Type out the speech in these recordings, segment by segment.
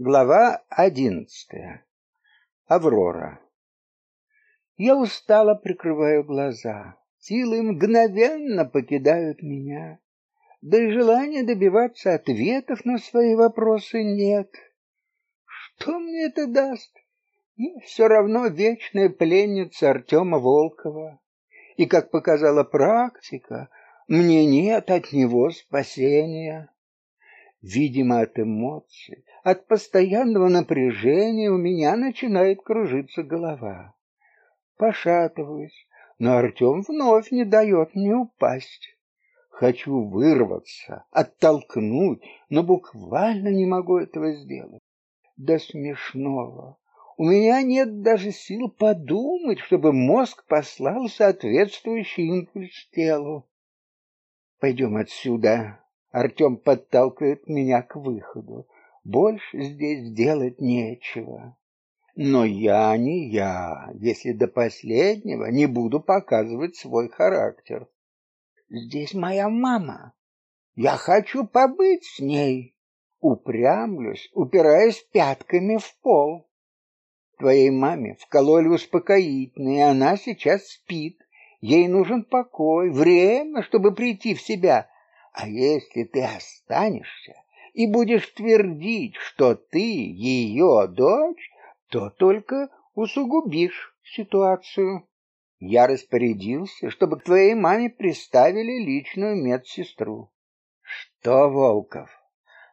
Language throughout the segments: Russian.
Глава одиннадцатая. Аврора. Я устало прикрываю глаза. Силы мгновенно покидают меня. Да и желания добиваться ответов на свои вопросы нет. Что мне это даст? Я все равно вечная пленница Артема Волкова. И, как показала практика, мне нет от него спасения. Видимо, от эмоций, от постоянного напряжения у меня начинает кружиться голова. Пошатываюсь, но Артем вновь не дает мне упасть. Хочу вырваться, оттолкнуть, но буквально не могу этого сделать. До смешного. У меня нет даже сил подумать, чтобы мозг послал соответствующий импульс телу. Пойдем отсюда. Артем подталкивает меня к выходу. Больше здесь делать нечего. Но я не я, если до последнего не буду показывать свой характер. Здесь моя мама. Я хочу побыть с ней. Упрямлюсь, упираясь пятками в пол. Твоей маме вкололи успокоительное, она сейчас спит. Ей нужен покой, время, чтобы прийти в себя. А если ты останешься и будешь твердить, что ты ее дочь, то только усугубишь ситуацию. Я распорядился, чтобы к твоей маме приставили личную медсестру. Что, Волков?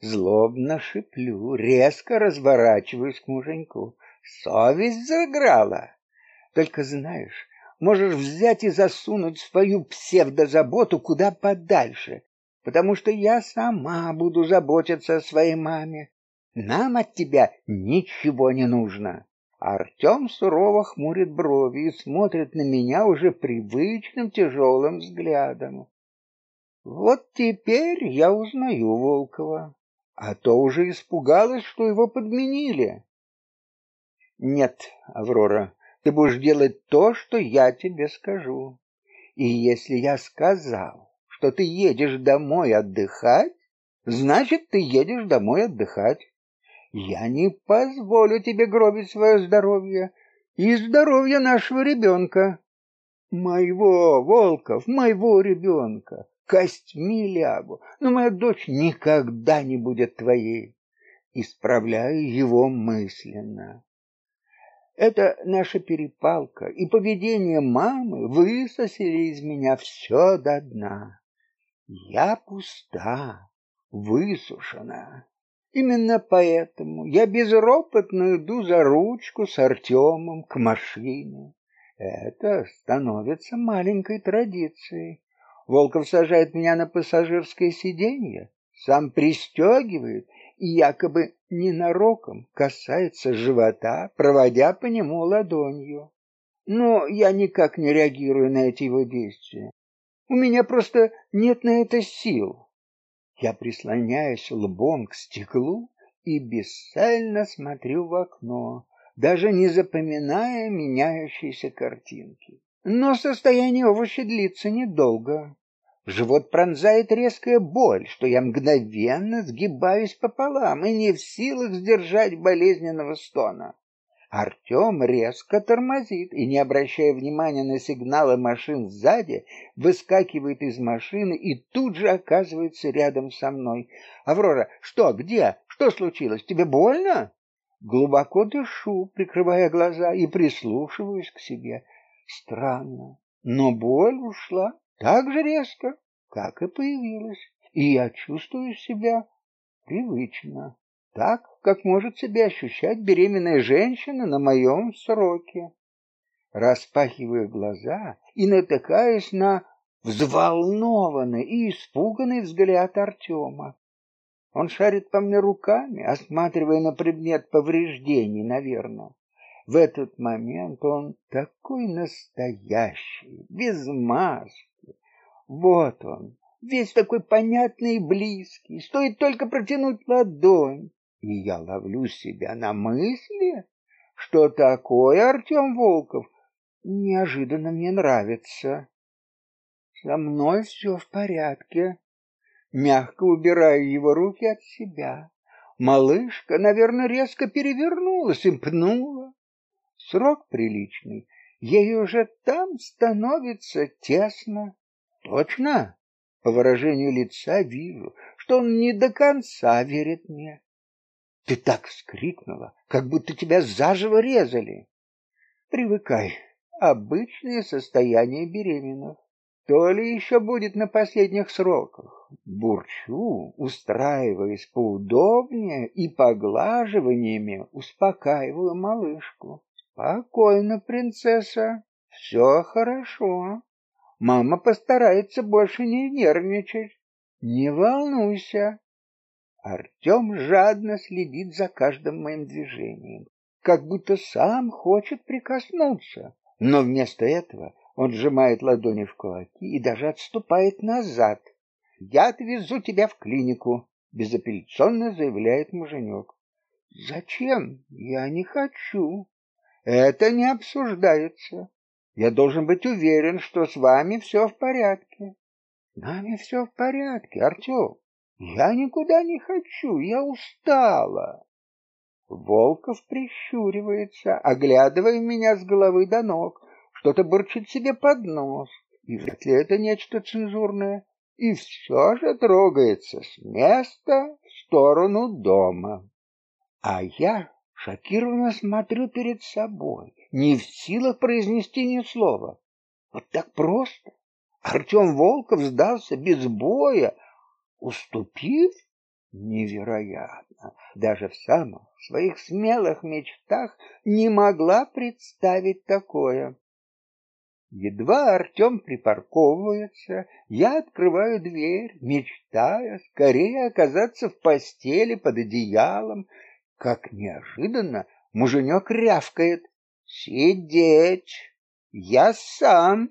Злобно шиплю, резко разворачиваюсь к муженьку. Совесть заиграла. Только знаешь, можешь взять и засунуть свою псевдозаботу куда подальше потому что я сама буду заботиться о своей маме. Нам от тебя ничего не нужно. Артем сурово хмурит брови и смотрит на меня уже привычным тяжелым взглядом. Вот теперь я узнаю Волкова, а то уже испугалась, что его подменили. Нет, Аврора, ты будешь делать то, что я тебе скажу. И если я сказал, что ты едешь домой отдыхать, значит, ты едешь домой отдыхать. Я не позволю тебе гробить свое здоровье и здоровье нашего ребенка. Моего, Волков, моего ребенка. Костьми лягу, но моя дочь никогда не будет твоей. Исправляю его мысленно. Это наша перепалка и поведение мамы высосали из меня все до дна. Я пуста, высушена. Именно поэтому я безропотно иду за ручку с Артемом к машине. Это становится маленькой традицией. Волков сажает меня на пассажирское сиденье, сам пристегивает и якобы ненароком касается живота, проводя по нему ладонью. Но я никак не реагирую на эти его действия. У меня просто нет на это сил. Я прислоняюсь лбом к стеклу и бесцельно смотрю в окно, даже не запоминая меняющиеся картинки. Но состояние овоща длится недолго. Живот пронзает резкая боль, что я мгновенно сгибаюсь пополам и не в силах сдержать болезненного стона. Артем резко тормозит и, не обращая внимания на сигналы машин сзади, выскакивает из машины и тут же оказывается рядом со мной. «Аврора, что, где? Что случилось? Тебе больно?» Глубоко дышу, прикрывая глаза, и прислушиваюсь к себе. Странно, но боль ушла так же резко, как и появилась, и я чувствую себя привычно так, как может себя ощущать беременная женщина на моем сроке. Распахиваю глаза и натыкаюсь на взволнованный и испуганный взгляд Артема. Он шарит по мне руками, осматривая на предмет повреждений, наверное. В этот момент он такой настоящий, без маски. Вот он, весь такой понятный и близкий. Стоит только протянуть ладонь, и я ловлю себя на мысли, что такое Артем Волков неожиданно мне нравится. Со мной все в порядке. Мягко убираю его руки от себя. Малышка, наверное, резко перевернулась и пнула. Срок приличный, ей уже там становится тесно. Точно? По выражению лица вижу, что он не до конца верит мне. Ты так вскрикнула, как будто тебя заживо резали. Привыкай. Обычное состояние беременных. То ли еще будет на последних сроках. Бурчу, устраиваясь поудобнее и поглаживаниями успокаиваю малышку. Спокойно, принцесса, все хорошо. Мама постарается больше не нервничать. Не волнуйся. Артем жадно следит за каждым моим движением, как будто сам хочет прикоснуться, но вместо этого он сжимает ладони в кулаки и даже отступает назад. Я отвезу тебя в клинику, безапелляционно заявляет муженек. Зачем? Я не хочу. Это не обсуждается. Я должен быть уверен, что с вами все в порядке. С нами все в порядке, Артем. Я никуда не хочу, я устала. Волков прищуривается, оглядывая меня с головы до ног, что-то бурчит себе под нос, и вряд ли это нечто цензурное, и все же трогается с места в сторону дома. А я шокированно смотрю перед собой, не в силах произнести ни слова. Вот так просто. Артем Волков сдался без боя, уступив невероятно. Даже в самых своих смелых мечтах не могла представить такое. Едва Артем припарковывается, я открываю дверь, мечтая скорее оказаться в постели под одеялом, как неожиданно муженек рявкает: "Сидеть! Я сам!"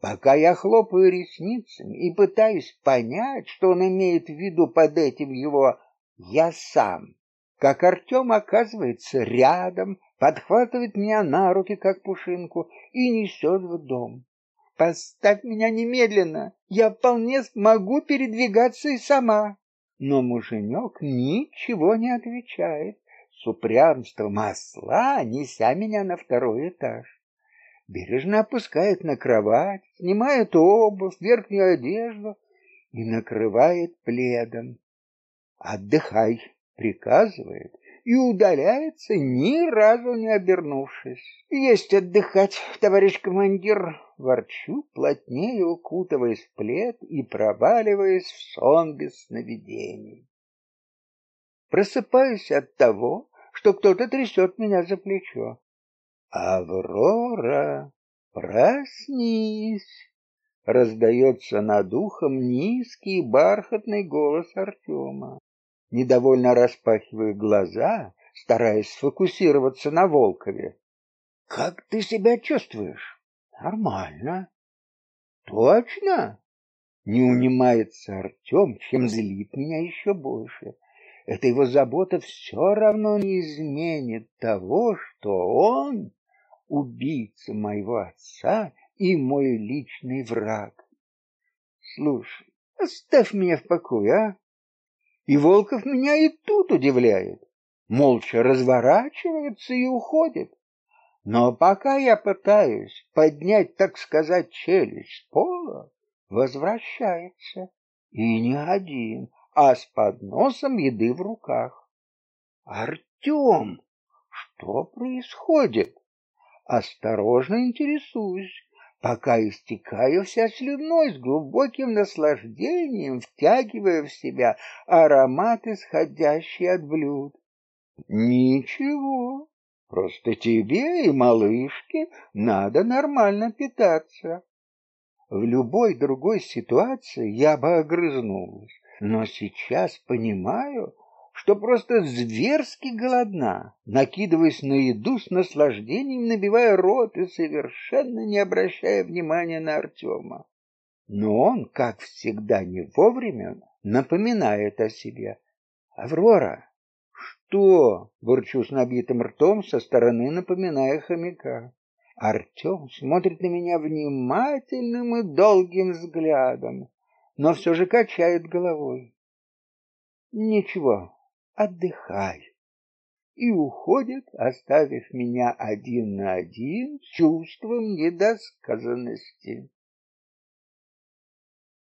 Пока я хлопаю ресницами и пытаюсь понять, что он имеет в виду под этим его "я сам", как Артем оказывается рядом, подхватывает меня на руки, как пушинку, и несет в дом. Поставь меня немедленно, я вполне смогу передвигаться и сама. Но муженек ничего не отвечает, с упрямством осла, неся меня на второй этаж. Бережно опускает на кровать, снимает обувь, верхнюю одежду и накрывает пледом. Отдыхай, приказывает и удаляется, ни разу не обернувшись. Есть отдыхать, товарищ командир, ворчу, плотнее укутываясь в плед и проваливаясь в сон без сновидений. Просыпаюсь от того, что кто-то трясет меня за плечо. Аврора, проснись! Раздается над ухом низкий бархатный голос Артема недовольно распахиваю глаза, стараясь сфокусироваться на Волкове. Как ты себя чувствуешь? Нормально. Точно? Не унимается Артем, чем злит меня еще больше. Эта его забота все равно не изменит того, что он убийца моего отца и мой личный враг. Слушай, оставь меня в покое, а? И Волков меня и тут удивляет. Молча разворачивается и уходит. Но пока я пытаюсь поднять, так сказать, челюсть с пола, возвращается. И не один, а с подносом еды в руках. Артем, что происходит? Осторожно интересуюсь, пока истекаю вся слюной с глубоким наслаждением, втягивая в себя аромат, исходящий от блюд. Ничего, просто тебе и малышке надо нормально питаться. В любой другой ситуации я бы огрызнулась, но сейчас понимаю, что просто зверски голодна, накидываясь на еду с наслаждением, набивая рот и совершенно не обращая внимания на Артема. Но он, как всегда, не вовремя напоминает о себе. Аврора, что? бурчу с набитым ртом со стороны, напоминая хомяка. Артем смотрит на меня внимательным и долгим взглядом, но все же качает головой. Ничего, отдыхай. И уходит, оставив меня один на один с чувством недосказанности.